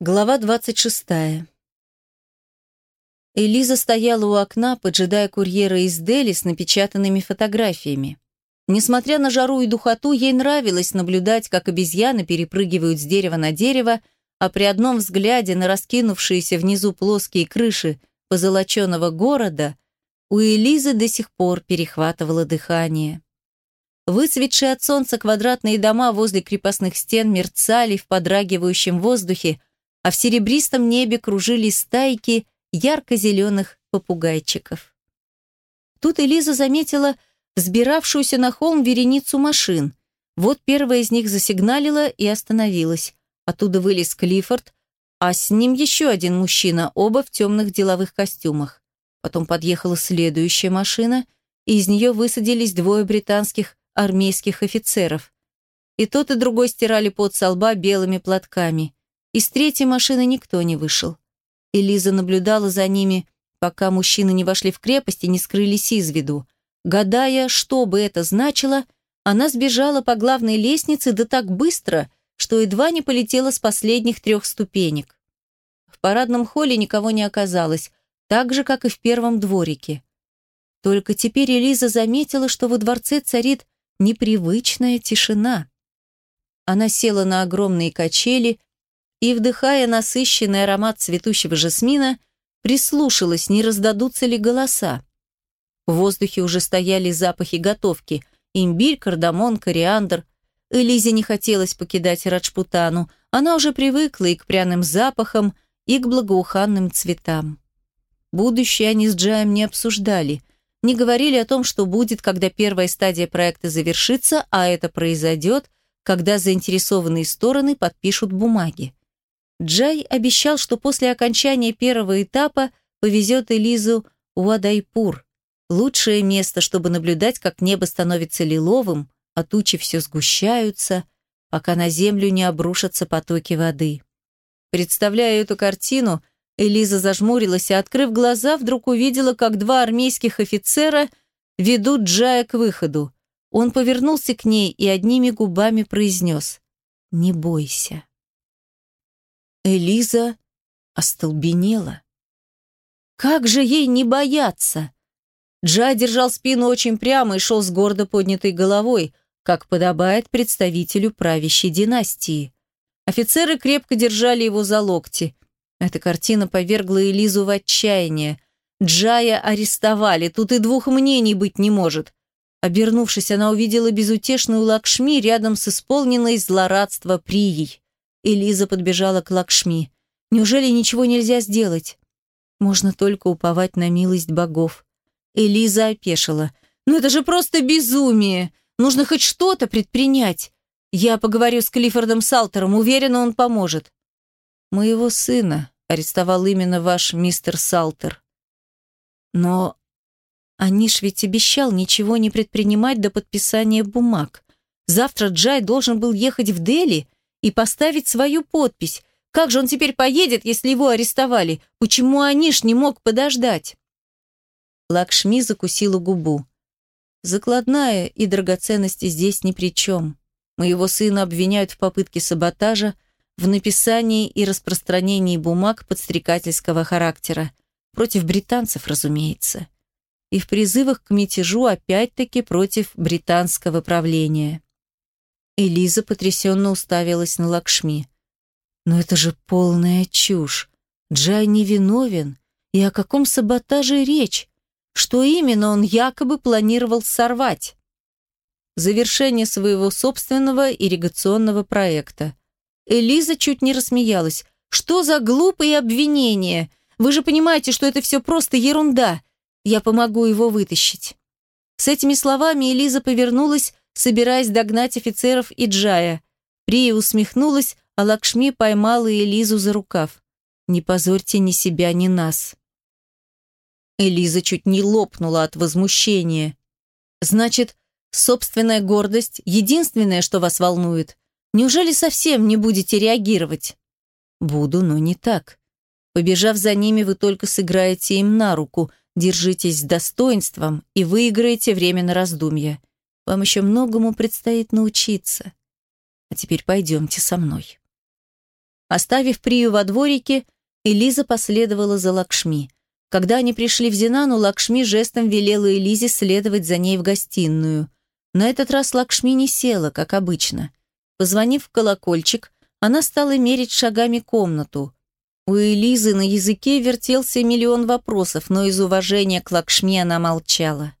Глава 26. Элиза стояла у окна, поджидая курьера из Дели с напечатанными фотографиями. Несмотря на жару и духоту, ей нравилось наблюдать, как обезьяны перепрыгивают с дерева на дерево, а при одном взгляде на раскинувшиеся внизу плоские крыши позолоченного города у Элизы до сих пор перехватывало дыхание. Выцветшие от солнца квадратные дома возле крепостных стен мерцали в подрагивающем воздухе, а в серебристом небе кружились стайки ярко-зеленых попугайчиков. Тут Элиза заметила взбиравшуюся на холм вереницу машин. Вот первая из них засигналила и остановилась. Оттуда вылез Клиффорд, а с ним еще один мужчина, оба в темных деловых костюмах. Потом подъехала следующая машина, и из нее высадились двое британских армейских офицеров. И тот, и другой стирали пот со лба белыми платками. Из третьей машины никто не вышел. Элиза наблюдала за ними, пока мужчины не вошли в крепость и не скрылись из виду. Гадая, что бы это значило, она сбежала по главной лестнице да так быстро, что едва не полетела с последних трех ступенек. В парадном холле никого не оказалось, так же, как и в первом дворике. Только теперь Элиза заметила, что во дворце царит непривычная тишина. Она села на огромные качели, и, вдыхая насыщенный аромат цветущего жасмина, прислушалась, не раздадутся ли голоса. В воздухе уже стояли запахи готовки – имбирь, кардамон, кориандр. Элизе не хотелось покидать Раджпутану, она уже привыкла и к пряным запахам, и к благоуханным цветам. Будущее они с Джаем не обсуждали, не говорили о том, что будет, когда первая стадия проекта завершится, а это произойдет, когда заинтересованные стороны подпишут бумаги. Джай обещал, что после окончания первого этапа повезет Элизу в Адайпур, лучшее место, чтобы наблюдать, как небо становится лиловым, а тучи все сгущаются, пока на землю не обрушатся потоки воды. Представляя эту картину, Элиза зажмурилась и, открыв глаза, вдруг увидела, как два армейских офицера ведут Джая к выходу. Он повернулся к ней и одними губами произнес «Не бойся». Элиза остолбенела. Как же ей не бояться? Джа держал спину очень прямо и шел с гордо поднятой головой, как подобает представителю правящей династии. Офицеры крепко держали его за локти. Эта картина повергла Элизу в отчаяние. Джая арестовали, тут и двух мнений быть не может. Обернувшись, она увидела безутешную Лакшми рядом с исполненной злорадства Прией. Элиза подбежала к Лакшми. Неужели ничего нельзя сделать? Можно только уповать на милость богов. Элиза опешила. «Ну это же просто безумие! Нужно хоть что-то предпринять. Я поговорю с Клиффордом Салтером, уверена, он поможет». «Моего сына арестовал именно ваш мистер Салтер». «Но Аниш ведь обещал ничего не предпринимать до подписания бумаг. Завтра Джай должен был ехать в Дели и поставить свою подпись. Как же он теперь поедет, если его арестовали? Почему Аниш не мог подождать? Лакшми закусила губу. Закладная и драгоценности здесь ни при чем. Моего сына обвиняют в попытке саботажа, в написании и распространении бумаг подстрекательского характера. Против британцев, разумеется. И в призывах к мятежу опять-таки против британского правления. Элиза потрясенно уставилась на Лакшми. «Но это же полная чушь. Джай не виновен. И о каком саботаже речь? Что именно он якобы планировал сорвать?» Завершение своего собственного ирригационного проекта. Элиза чуть не рассмеялась. «Что за глупые обвинения? Вы же понимаете, что это все просто ерунда. Я помогу его вытащить». С этими словами Элиза повернулась собираясь догнать офицеров и Джая. Прия усмехнулась, а Лакшми поймала Элизу за рукав. «Не позорьте ни себя, ни нас». Элиза чуть не лопнула от возмущения. «Значит, собственная гордость — единственное, что вас волнует? Неужели совсем не будете реагировать?» «Буду, но не так. Побежав за ними, вы только сыграете им на руку, держитесь с достоинством и выиграете время на раздумья. Вам еще многому предстоит научиться. А теперь пойдемте со мной. Оставив Прию во дворике, Элиза последовала за Лакшми. Когда они пришли в Зинану, Лакшми жестом велела Элизе следовать за ней в гостиную. На этот раз Лакшми не села, как обычно. Позвонив в колокольчик, она стала мерить шагами комнату. У Элизы на языке вертелся миллион вопросов, но из уважения к Лакшми она молчала.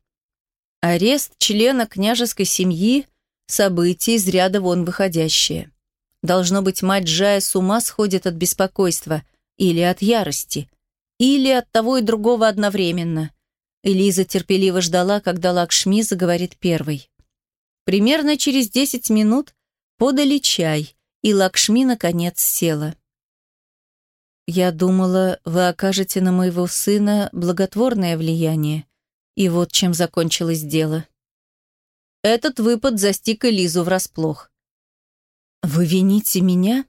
Арест члена княжеской семьи – событие из ряда вон выходящее. Должно быть, мать Джая с ума сходит от беспокойства или от ярости, или от того и другого одновременно. Элиза терпеливо ждала, когда Лакшми заговорит первой. Примерно через десять минут подали чай, и Лакшми наконец села. «Я думала, вы окажете на моего сына благотворное влияние, и вот чем закончилось дело». Этот выпад застиг Элизу врасплох. «Вы вините меня?»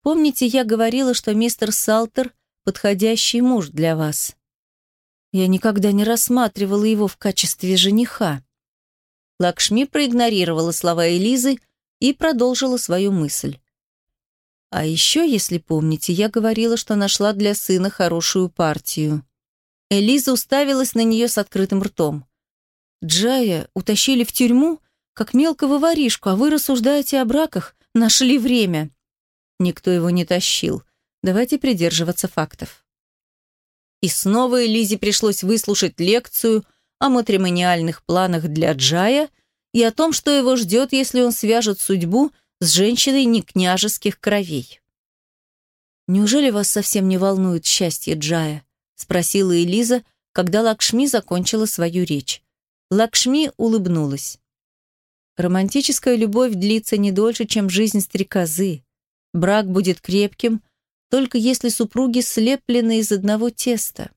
«Помните, я говорила, что мистер Салтер — подходящий муж для вас?» Я никогда не рассматривала его в качестве жениха. Лакшми проигнорировала слова Элизы и продолжила свою мысль. А еще, если помните, я говорила, что нашла для сына хорошую партию. Элиза уставилась на нее с открытым ртом. Джая утащили в тюрьму? как мелкого воришку, а вы рассуждаете о браках, нашли время. Никто его не тащил. Давайте придерживаться фактов. И снова Элизе пришлось выслушать лекцию о матримониальных планах для Джая и о том, что его ждет, если он свяжет судьбу с женщиной не княжеских кровей. «Неужели вас совсем не волнует счастье Джая?» — спросила Элиза, когда Лакшми закончила свою речь. Лакшми улыбнулась. Романтическая любовь длится не дольше, чем жизнь стрекозы. Брак будет крепким, только если супруги слеплены из одного теста.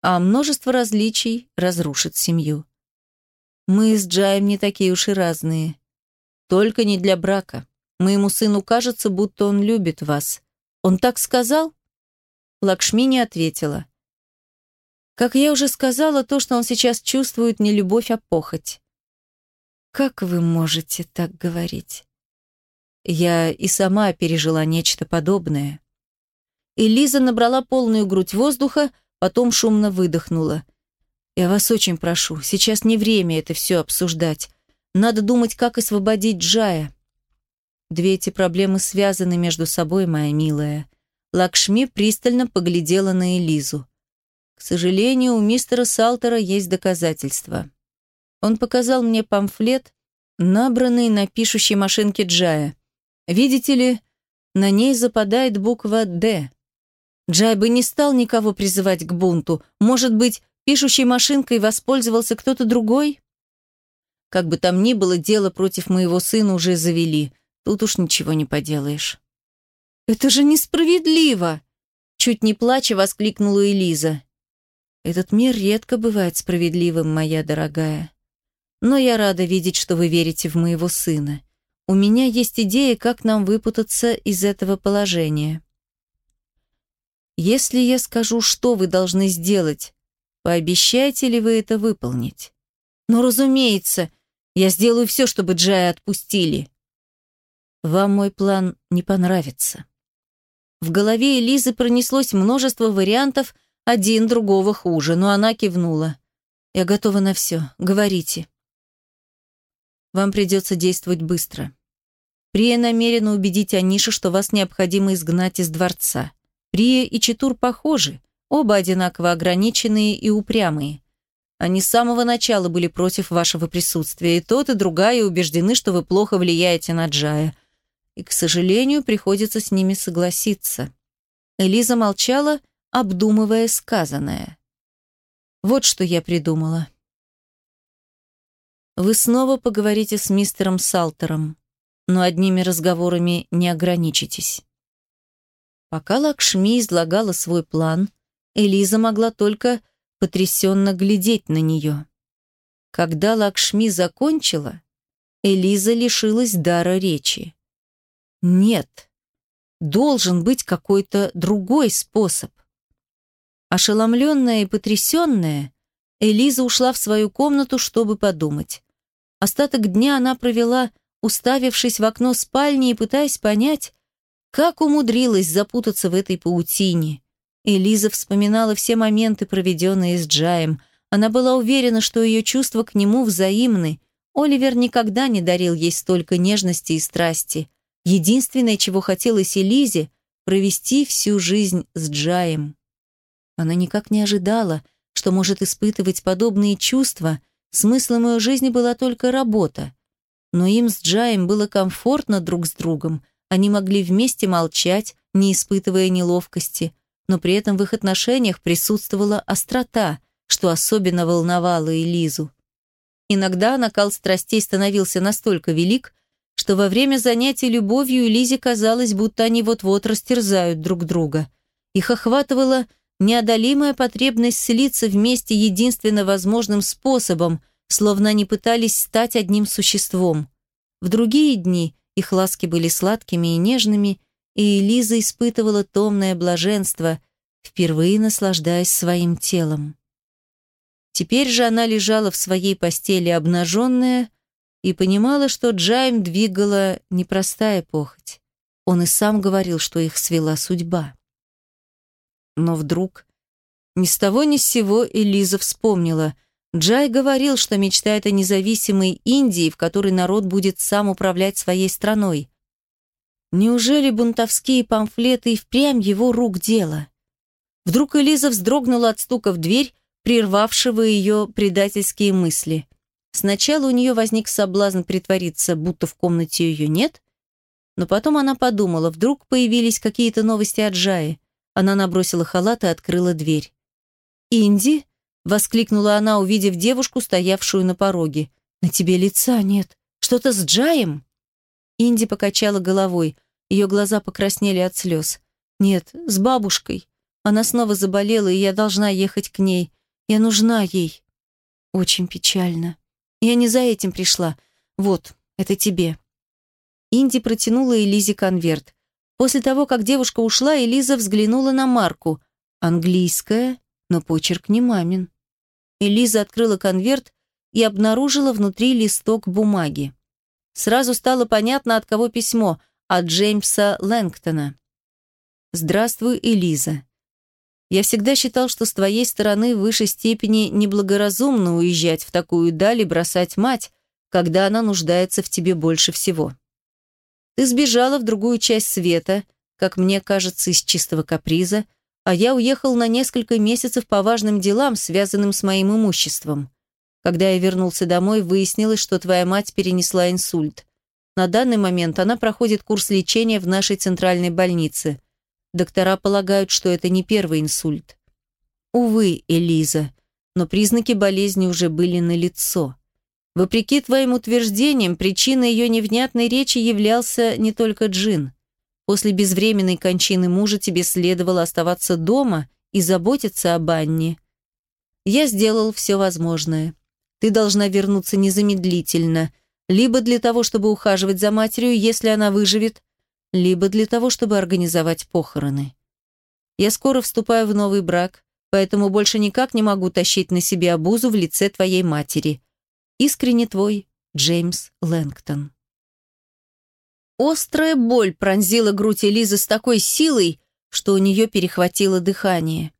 А множество различий разрушит семью. Мы с Джаем не такие уж и разные. Только не для брака. Моему сыну кажется, будто он любит вас. Он так сказал? Лакшми не ответила. Как я уже сказала, то, что он сейчас чувствует, не любовь, а похоть. Как вы можете так говорить? Я и сама пережила нечто подобное. Элиза набрала полную грудь воздуха, потом шумно выдохнула. Я вас очень прошу, сейчас не время это все обсуждать. Надо думать, как освободить Джая. Две эти проблемы связаны между собой, моя милая. Лакшми пристально поглядела на Элизу. К сожалению, у мистера Салтера есть доказательства. Он показал мне памфлет, набранный на пишущей машинке Джая. Видите ли, на ней западает буква «Д». Джай бы не стал никого призывать к бунту. Может быть, пишущей машинкой воспользовался кто-то другой? Как бы там ни было, дело против моего сына уже завели. Тут уж ничего не поделаешь. «Это же несправедливо!» Чуть не плача воскликнула Элиза. «Этот мир редко бывает справедливым, моя дорогая. Но я рада видеть, что вы верите в моего сына. У меня есть идея, как нам выпутаться из этого положения. Если я скажу, что вы должны сделать, пообещаете ли вы это выполнить? Ну, разумеется, я сделаю все, чтобы Джая отпустили. Вам мой план не понравится. В голове Элизы пронеслось множество вариантов, один другого хуже, но она кивнула. Я готова на все. Говорите. Вам придется действовать быстро. Прия намерена убедить Аниша, что вас необходимо изгнать из дворца. Прия и Читур похожи, оба одинаково ограниченные и упрямые. Они с самого начала были против вашего присутствия, и тот, и другая убеждены, что вы плохо влияете на Джая. И, к сожалению, приходится с ними согласиться. Элиза молчала, обдумывая сказанное. Вот что я придумала. Вы снова поговорите с мистером Салтером, но одними разговорами не ограничитесь. Пока Лакшми излагала свой план, Элиза могла только потрясенно глядеть на нее. Когда Лакшми закончила, Элиза лишилась дара речи. Нет, должен быть какой-то другой способ. Ошеломленная и потрясенная, Элиза ушла в свою комнату, чтобы подумать. Остаток дня она провела, уставившись в окно спальни и пытаясь понять, Как умудрилась запутаться в этой паутине? Элиза вспоминала все моменты, проведенные с Джаем. Она была уверена, что ее чувства к нему взаимны. Оливер никогда не дарил ей столько нежности и страсти. Единственное, чего хотелось Элизе – провести всю жизнь с Джаем. Она никак не ожидала, что может испытывать подобные чувства. Смыслом ее жизни была только работа. Но им с Джаем было комфортно друг с другом. Они могли вместе молчать, не испытывая неловкости, но при этом в их отношениях присутствовала острота, что особенно волновало Элизу. Иногда накал страстей становился настолько велик, что во время занятий любовью Элизе казалось, будто они вот-вот растерзают друг друга. Их охватывала неодолимая потребность слиться вместе единственно возможным способом, словно они пытались стать одним существом. В другие дни их ласки были сладкими и нежными, и Элиза испытывала томное блаженство, впервые наслаждаясь своим телом. Теперь же она лежала в своей постели обнаженная и понимала, что Джайм двигала непростая похоть. Он и сам говорил, что их свела судьба. Но вдруг, ни с того ни с сего, Элиза вспомнила. Джай говорил, что мечтает о независимой Индии, в которой народ будет сам управлять своей страной. Неужели бунтовские памфлеты и впрямь его рук дело? Вдруг Элиза вздрогнула от стука в дверь, прервавшего ее предательские мысли. Сначала у нее возник соблазн притвориться, будто в комнате ее нет, но потом она подумала, вдруг появились какие-то новости от Джаи. Она набросила халат и открыла дверь. «Инди?» — воскликнула она, увидев девушку, стоявшую на пороге. «На тебе лица нет. Что-то с Джаем?» Инди покачала головой. Ее глаза покраснели от слез. «Нет, с бабушкой. Она снова заболела, и я должна ехать к ней. Я нужна ей». «Очень печально. Я не за этим пришла. Вот, это тебе». Инди протянула Элизе конверт. После того, как девушка ушла, Элиза взглянула на Марку. Английская, но почерк не мамин. Элиза открыла конверт и обнаружила внутри листок бумаги. Сразу стало понятно, от кого письмо – от Джеймса Лэнгтона. «Здравствуй, Элиза. Я всегда считал, что с твоей стороны в высшей степени неблагоразумно уезжать в такую даль и бросать мать, когда она нуждается в тебе больше всего. Ты сбежала в другую часть света, как мне кажется, из чистого каприза, а я уехал на несколько месяцев по важным делам, связанным с моим имуществом. Когда я вернулся домой, выяснилось, что твоя мать перенесла инсульт. На данный момент она проходит курс лечения в нашей центральной больнице. Доктора полагают, что это не первый инсульт. Увы, Элиза, но признаки болезни уже были налицо. Вопреки твоим утверждениям, причиной ее невнятной речи являлся не только Джин. После безвременной кончины мужа тебе следовало оставаться дома и заботиться об Анне. Я сделал все возможное. Ты должна вернуться незамедлительно, либо для того, чтобы ухаживать за матерью, если она выживет, либо для того, чтобы организовать похороны. Я скоро вступаю в новый брак, поэтому больше никак не могу тащить на себе обузу в лице твоей матери. Искренне твой, Джеймс Лэнгтон. Острая боль пронзила грудь Элизы с такой силой, что у нее перехватило дыхание.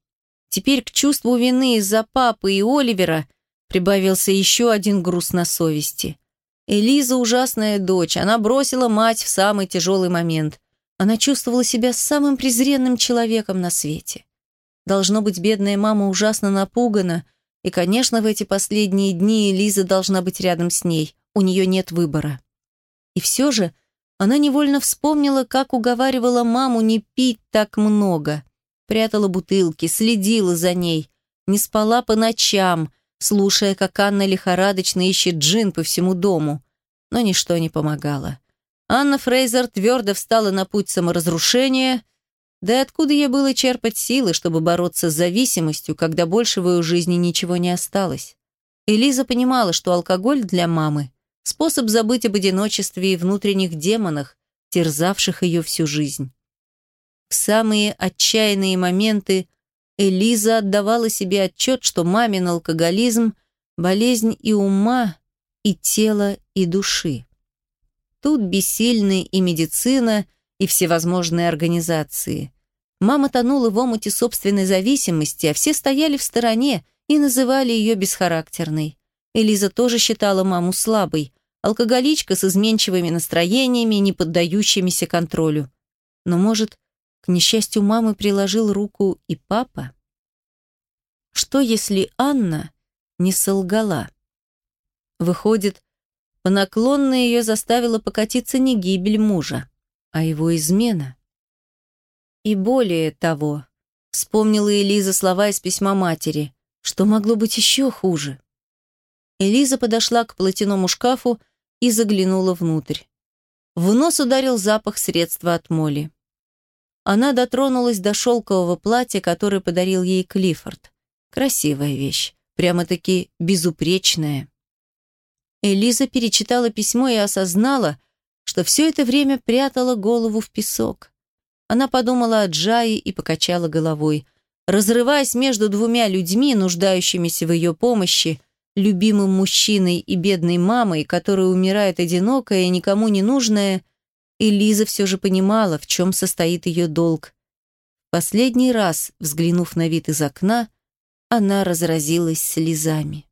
Теперь к чувству вины из-за папы и Оливера прибавился еще один груз на совести. Элиза ужасная дочь, она бросила мать в самый тяжелый момент. Она чувствовала себя самым презренным человеком на свете. Должно быть, бедная мама ужасно напугана, и, конечно, в эти последние дни Лиза должна быть рядом с ней. У нее нет выбора. И все же она невольно вспомнила, как уговаривала маму не пить так много. Прятала бутылки, следила за ней, не спала по ночам, слушая, как Анна лихорадочно ищет джин по всему дому. Но ничто не помогало. Анна Фрейзер твердо встала на путь саморазрушения, да откуда ей было черпать силы, чтобы бороться с зависимостью, когда больше в ее жизни ничего не осталось? Элиза понимала, что алкоголь для мамы – способ забыть об одиночестве и внутренних демонах, терзавших ее всю жизнь. В самые отчаянные моменты Элиза отдавала себе отчет, что мамин алкоголизм – болезнь и ума, и тела, и души. Тут бессильны и медицина – и всевозможные организации. Мама тонула в омуте собственной зависимости, а все стояли в стороне и называли ее бесхарактерной. Элиза тоже считала маму слабой, алкоголичка с изменчивыми настроениями, не поддающимися контролю. Но, может, к несчастью мамы приложил руку и папа? Что, если Анна не солгала? Выходит, по наклонной ее заставила покатиться не гибель мужа, а его измена. И более того, вспомнила Элиза слова из письма матери, что могло быть еще хуже. Элиза подошла к платяному шкафу и заглянула внутрь. В нос ударил запах средства от моли. Она дотронулась до шелкового платья, которое подарил ей Клиффорд. Красивая вещь, прямо-таки безупречная. Элиза перечитала письмо и осознала, что все это время прятала голову в песок. Она подумала о Джае и покачала головой. Разрываясь между двумя людьми, нуждающимися в ее помощи, любимым мужчиной и бедной мамой, которая умирает одинокая и никому не нужная, Элиза все же понимала, в чем состоит ее долг. Последний раз, взглянув на вид из окна, она разразилась слезами.